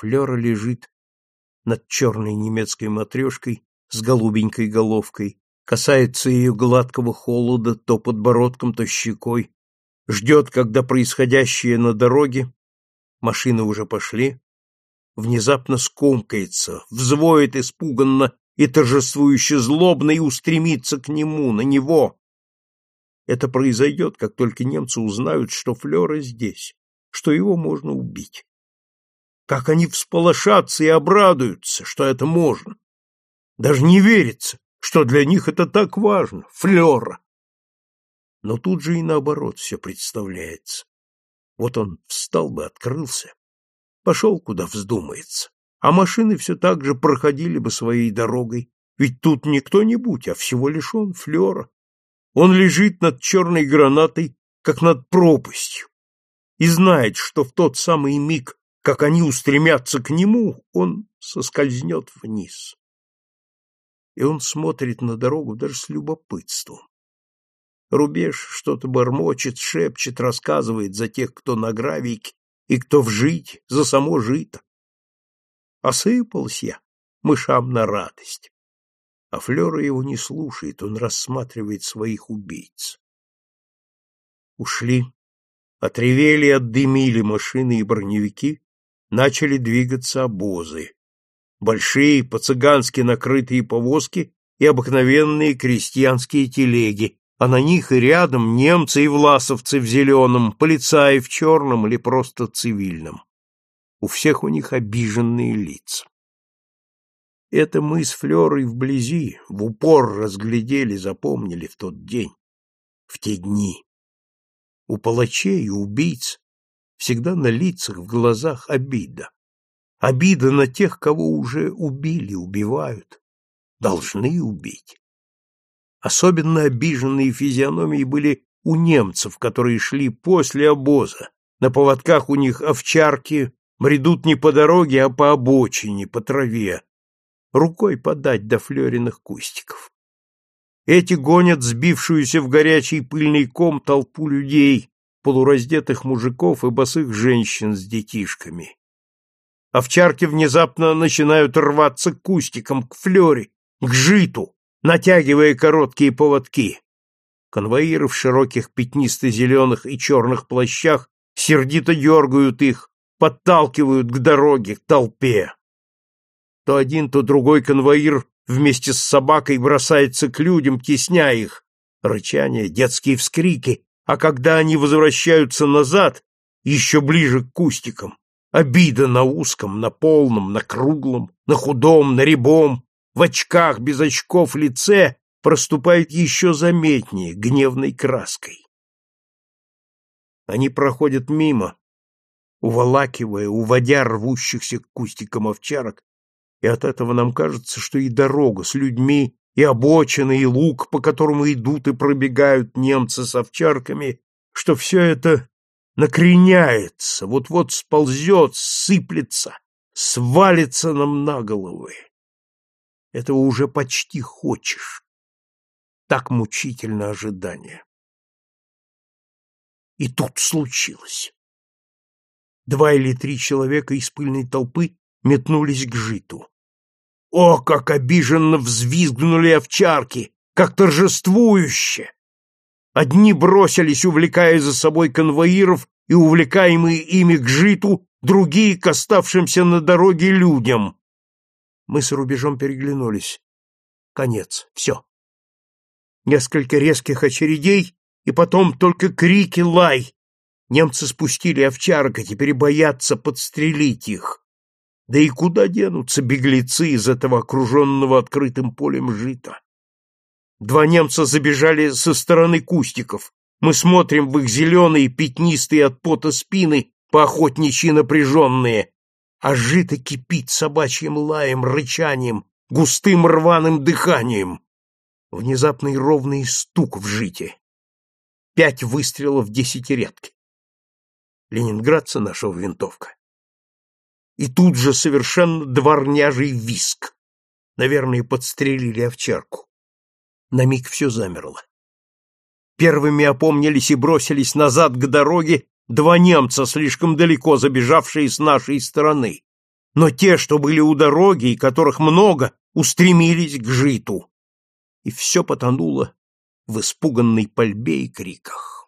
Флера лежит над черной немецкой матрешкой с голубенькой головкой, касается ее гладкого холода то подбородком, то щекой, ждет, когда происходящее на дороге, машины уже пошли, внезапно скомкается, взвоет испуганно и торжествующе злобно и устремится к нему, на него. Это произойдет, как только немцы узнают, что Флера здесь, что его можно убить. Как они всполошатся и обрадуются, что это можно. Даже не верится, что для них это так важно, Флера. Но тут же и наоборот все представляется. Вот он встал бы, открылся, пошел, куда вздумается, а машины все так же проходили бы своей дорогой, ведь тут не кто-нибудь, а всего лишь он, Флера. Он лежит над черной гранатой, как над пропастью, и знает, что в тот самый миг, как они устремятся к нему, он соскользнет вниз. И он смотрит на дорогу даже с любопытством. Рубеж что-то бормочет, шепчет, рассказывает за тех, кто на гравийке и кто в жить, за само жито. Осыпался я мышам на радость. А Флера его не слушает, он рассматривает своих убийц. Ушли, отревели отдымили машины и броневики, начали двигаться обозы. Большие, по-цыгански накрытые повозки и обыкновенные крестьянские телеги, а на них и рядом немцы и власовцы в зеленом, полицаи в черном или просто цивильном. У всех у них обиженные лица. Это мы с Флерой вблизи, в упор разглядели, запомнили в тот день, в те дни. У палачей и убийц всегда на лицах, в глазах обида. Обида на тех, кого уже убили, убивают, должны убить. Особенно обиженные физиономии были у немцев, которые шли после обоза. На поводках у них овчарки бредут не по дороге, а по обочине, по траве. Рукой подать до флериных кустиков. Эти гонят сбившуюся в горячий пыльный ком толпу людей, полураздетых мужиков и босых женщин с детишками. Овчарки внезапно начинают рваться к кустикам, к флере, к житу, натягивая короткие поводки. Конвоиры в широких пятнисто-зеленых и черных плащах сердито дергают их, подталкивают к дороге, к толпе. То один, то другой конвоир вместе с собакой бросается к людям, тесня их. Рычание, детские вскрики, а когда они возвращаются назад, еще ближе к кустикам, обида на узком, на полном, на круглом, на худом, на рябом, в очках без очков лице проступает еще заметнее гневной краской. Они проходят мимо, уволакивая, уводя рвущихся к кустикам овчарок, и от этого нам кажется, что и дорога с людьми, и обочина, и луг, по которому идут и пробегают немцы с овчарками, что все это накреняется, вот-вот сползет, сыплется, свалится нам на головы. Этого уже почти хочешь. Так мучительно ожидание. И тут случилось. Два или три человека из пыльной толпы метнулись к житу. О, как обиженно взвизгнули овчарки, как торжествующе! Одни бросились, увлекая за собой конвоиров и увлекаемые ими к житу, другие к оставшимся на дороге людям. Мы с рубежом переглянулись. Конец. Все. Несколько резких очередей, и потом только крики лай. Немцы спустили овчарок, и теперь боятся подстрелить их. Да и куда денутся беглецы из этого окруженного открытым полем жита? Два немца забежали со стороны кустиков. Мы смотрим в их зеленые, пятнистые от пота спины, поохотничьи напряженные, а жито кипит собачьим лаем, рычанием, густым рваным дыханием. Внезапный ровный стук в жите. Пять выстрелов десятирядки. Ленинградца нашел винтовка. И тут же совершенно дворняжий виск. Наверное, подстрелили овчарку. На миг все замерло. Первыми опомнились и бросились назад к дороге, два немца, слишком далеко забежавшие с нашей стороны. но те, что были у дороги и которых много, устремились к житу. И все потонуло в испуганной пальбе и криках.